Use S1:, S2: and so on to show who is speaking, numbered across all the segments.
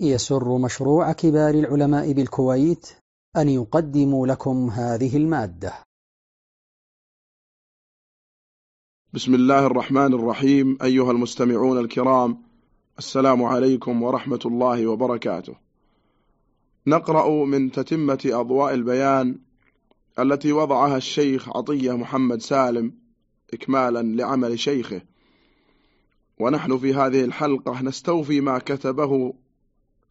S1: يسر مشروع كبار العلماء بالكويت أن يقدم لكم هذه المادة.
S2: بسم الله الرحمن الرحيم أيها المستمعون الكرام السلام عليكم ورحمة الله وبركاته. نقرأ من تتمة أضواء البيان التي وضعها الشيخ عطية محمد سالم إكمالا لعمل شيخه. ونحن في هذه الحلقة نستوفي ما كتبه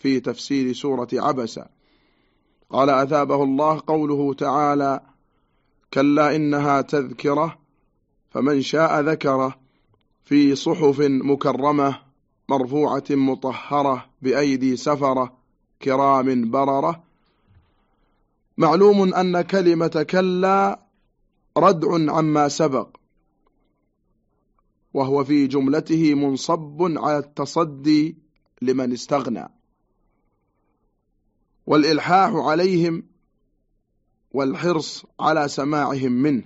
S2: في تفسير سورة عبس. قال أثابه الله قوله تعالى كلا إنها تذكرة فمن شاء ذكره في صحف مكرمة مرفوعة مطهرة بأيدي سفرة كرام بررة. معلوم أن كلمة كلا ردع عما سبق وهو في جملته منصب على التصدي لمن استغنى. والإلحاح عليهم والحرص على سماعهم منه.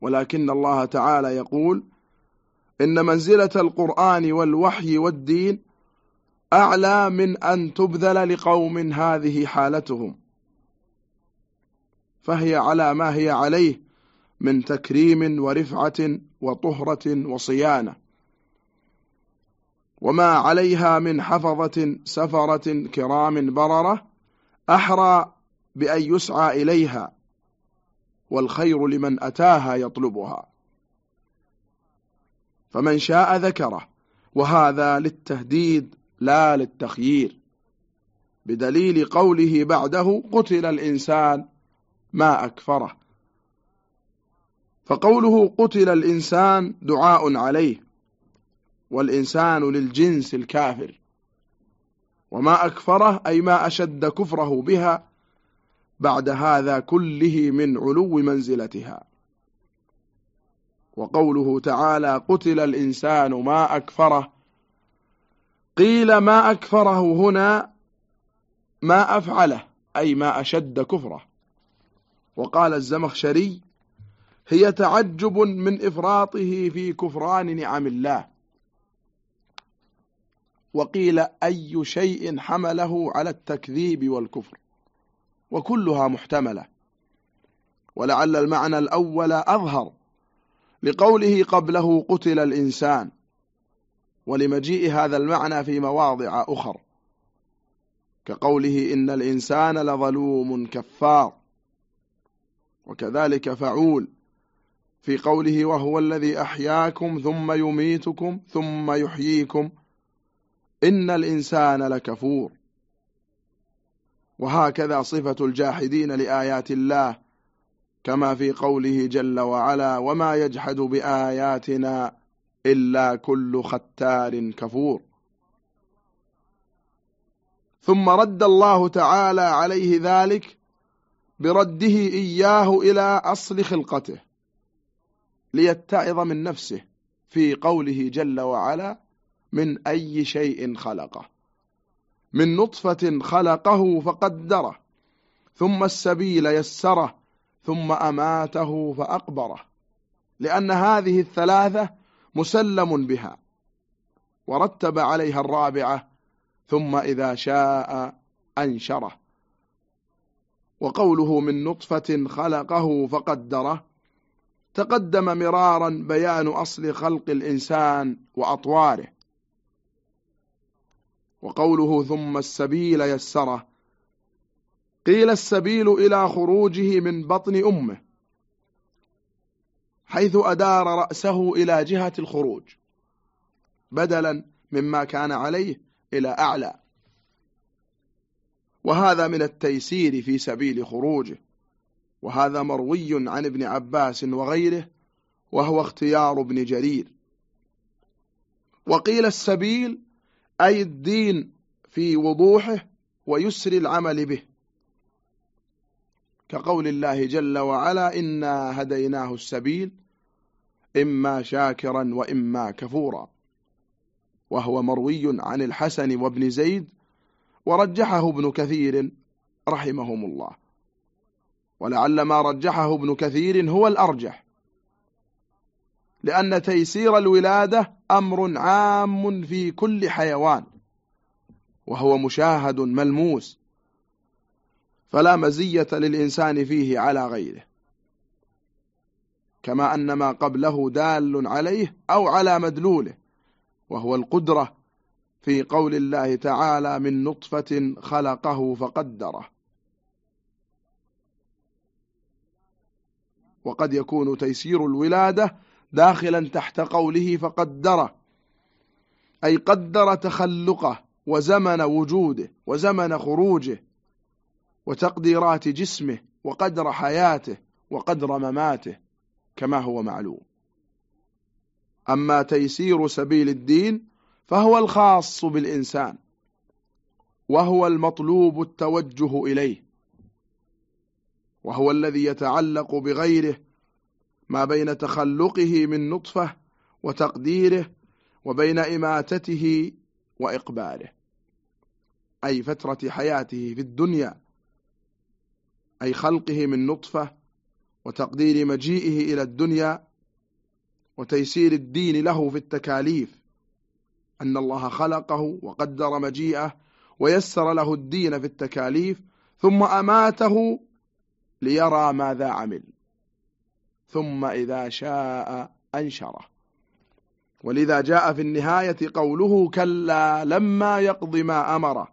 S2: ولكن الله تعالى يقول إن منزلة القرآن والوحي والدين أعلى من أن تبذل لقوم هذه حالتهم. فهي على ما هي عليه من تكريم ورفعة وطهرة وصيانة. وما عليها من حفظة سفرة كرام بررة أحرى بأن يسعى إليها والخير لمن أتاها يطلبها فمن شاء ذكره وهذا للتهديد لا للتخيير بدليل قوله بعده قتل الإنسان ما أكفره فقوله قتل الإنسان دعاء عليه والإنسان للجنس الكافر. وما أكفره أي ما أشد كفره بها بعد هذا كله من علو منزلتها. وقوله تعالى قتل الإنسان ما أكفره. قيل ما أكفره هنا ما أفعله أي ما أشد كفره. وقال الزمخشري هي تعجب من إفراطه في كفران نعم الله. وقيل أي شيء حمله على التكذيب والكفر وكلها محتملة. ولعل المعنى الأول أظهر لقوله قبله قتل الإنسان ولمجيء هذا المعنى في مواضع أخر كقوله إن الإنسان لظلوم كفار. وكذلك فعول في قوله وهو الذي أحياكم ثم يميتكم ثم يحييكم إن الإنسان لكفور. وهكذا صفة الجاحدين لآيات الله كما في قوله جل وعلا وما يجحد بآياتنا إلا كل ختار كفور. ثم رد الله تعالى عليه ذلك برده إياه إلى أصل خلقته ليتعظ من نفسه في قوله جل وعلا من أي شيء خلقه. من نطفة خلقه فقدره ثم السبيل يسره ثم أماته فأقبره. لأن هذه الثلاثة مسلم بها. ورتب عليها الرابعة ثم إذا شاء أنشره. وقوله من نطفة خلقه فقدره تقدم مرارا بيان أصل خلق الإنسان وأطواره. وقوله ثم السبيل يسره. قيل السبيل إلى خروجه من بطن أمه حيث أدار رأسه إلى جهة الخروج بدلا مما كان عليه إلى أعلى. وهذا من التيسير في سبيل خروجه وهذا مروي عن ابن عباس وغيره وهو اختيار ابن جرير. وقيل السبيل أي الدين في وضوحه ويسر العمل به. كقول الله جل وعلا إنا هديناه السبيل إما شاكرا وإما كفورا. وهو مروي عن الحسن وابن زيد ورجحه ابن كثير رحمهم الله. ولعل ما رجحه ابن كثير هو الأرجح. لأن تيسير الولادة أمر عام في كل حيوان وهو مشاهد ملموس فلا مزية للإنسان فيه على غيره كما أن ما قبله دال عليه أو على مدلوله وهو القدرة في قول الله تعالى من نطفة خلقه فقدره. وقد يكون تيسير الولادة داخلا تحت قوله فقدره أي قدر تخلقه وزمن وجوده وزمن خروجه وتقديرات جسمه وقدر حياته وقدر مماته كما هو معلوم. أما تيسير سبيل الدين فهو الخاص بالإنسان وهو المطلوب التوجه إليه وهو الذي يتعلق بغيره ما بين تخلقه من نطفة وتقديره وبين إماتته وإقباله. أي فترة حياته في الدنيا أي خلقه من نطفة وتقدير مجيئه إلى الدنيا وتيسير الدين له في التكاليف. أن الله خلقه وقدر مجيئه ويسر له الدين في التكاليف ثم أماته ليرى ماذا عمل. ثم إذا شاء أنشره. ولذا جاء في النهاية قوله كلا لما يقض ما أمره.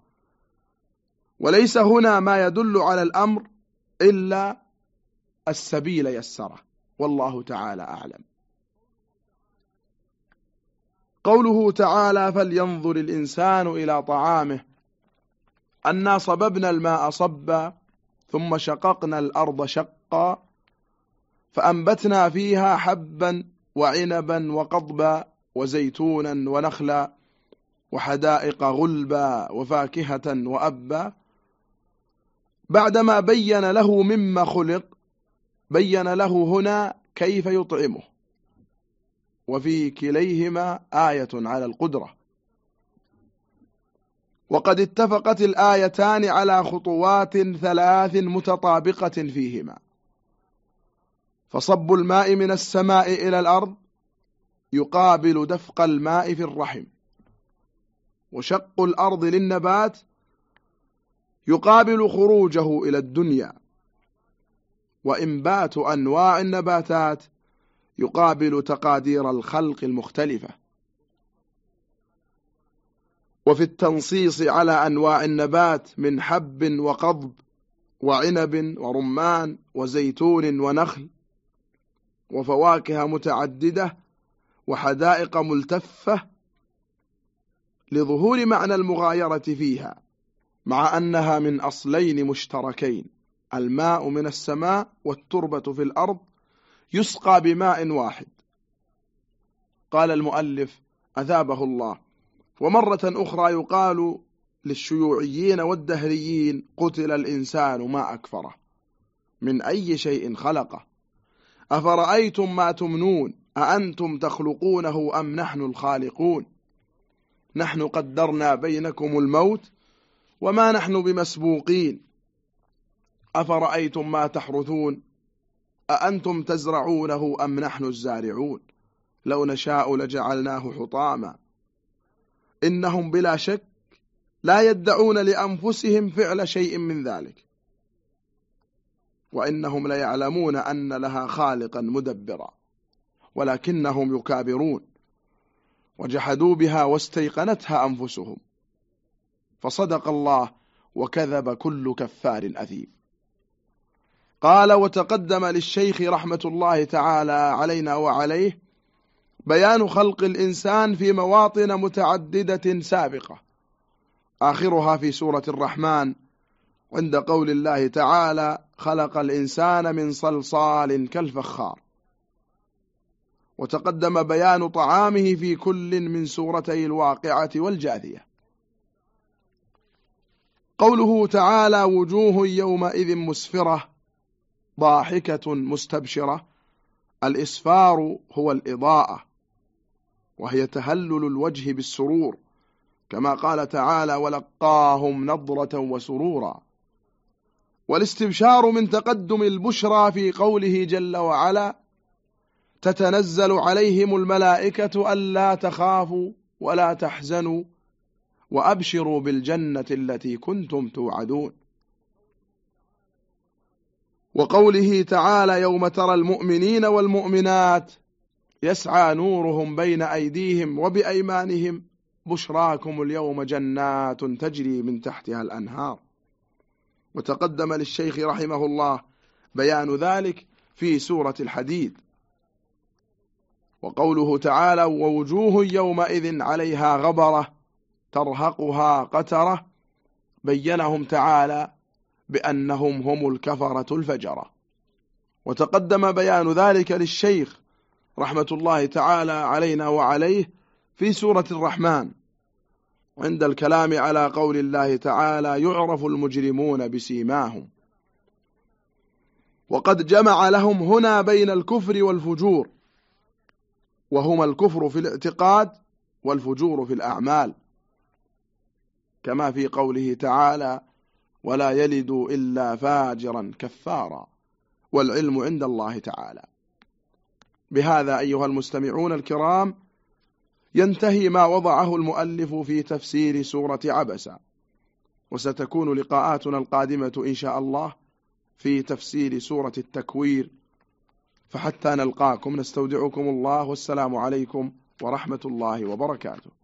S2: وليس هنا ما يدل على الأمر إلا السبيل يسره. والله تعالى أعلم. قوله تعالى فلينظر الإنسان إلى طعامه. أنا صببنا الماء صبا ثم شققنا الأرض شقا فأنبتنا فيها حبا وعنبا وقضبا وزيتونا ونخلا وحدائق غلبا وفاكهة وأبا. بعدما بين له مما خلق بين له هنا كيف يطعمه. وفي كليهما آية على القدرة. وقد اتفقت الآيتان على خطوات ثلاث متطابقة فيهما. فصب الماء من السماء إلى الأرض يقابل دفق الماء في الرحم. وشق الأرض للنبات يقابل خروجه إلى الدنيا. وإنبات أنواع النباتات يقابل تقادير الخلق المختلفة. وفي التنصيص على أنواع النبات من حب وقضب وعنب ورمان وزيتون ونخل وفواكه متعددة وحدائق ملتفة لظهور معنى المغايرة فيها مع أنها من أصلين مشتركين الماء من السماء والتربة في الأرض يسقى بماء واحد. قال المؤلف أذابه الله. ومرة أخرى يقال للشيوعيين والدهريين قتل الإنسان ما أكفره. من أي شيء خلقه. أفرأيتم ما تمنون؟ أأنتم تخلقونه أم نحن الخالقون؟ نحن قدرنا بينكم الموت وما نحن بمسبوقين. أفرأيتم ما تحرثون؟ أأنتم تزرعونه أم نحن الزارعون؟ لو نشاء لجعلناه حطاما. إنهم بلا شك لا يدعون لأنفسهم فعل شيء من ذلك. وإنهم ليعلمون أن لها خالقا مدبرا ولكنهم يكابرون. وجحدوا بها واستيقنتها أنفسهم. فصدق الله وكذب كل كفار أثيم. قال وتقدم للشيخ رحمة الله تعالى علينا وعليه بيان خلق الإنسان في مواطن متعددة سابقة آخرها في سورة الرحمن عند قول الله تعالى خلق الإنسان من صلصال كالفخار. وتقدم بيان طعامه في كل من سورتي الواقعة والجاثية. قوله تعالى وجوه يومئذ مسفرة ضاحكة مستبشرة الإسفار هو الإضاءة وهي تهلل الوجه بالسرور كما قال تعالى ولقاهم نضرة وسرورا والاستبشار من تقدم البشرى في قوله جل وعلا تتنزل عليهم الملائكة ألا تخافوا ولا تحزنوا وأبشروا بالجنة التي كنتم توعدون. وقوله تعالى يوم ترى المؤمنين والمؤمنات يسعى نورهم بين أيديهم وبأيمانهم بشراكم اليوم جنات تجري من تحتها الأنهار. وتقدم للشيخ رحمه الله بيان ذلك في سورة الحديد. وقوله تعالى ووجوه يومئذ عليها غبرة ترهقها قترة بينهم تعالى بأنهم هم الكفرة الفجرة. وتقدم بيان ذلك للشيخ رحمة الله تعالى علينا وعليه في سورة الرحمن. عند الكلام على قول الله تعالى يعرف المجرمون بسيماهم. وقد جمع لهم هنا بين الكفر والفجور وهما الكفر في الاعتقاد والفجور في الأعمال. كما في قوله تعالى ولا يلد إلا فاجرا كفارا والعلم عند الله تعالى. بهذا أيها المستمعون الكرام ينتهي ما وضعه المؤلف في تفسير سورة عبسة. وستكون لقاءاتنا القادمة إن شاء الله في تفسير سورة التكوير. فحتى نلقاكم نستودعكم الله والسلام عليكم ورحمة الله وبركاته.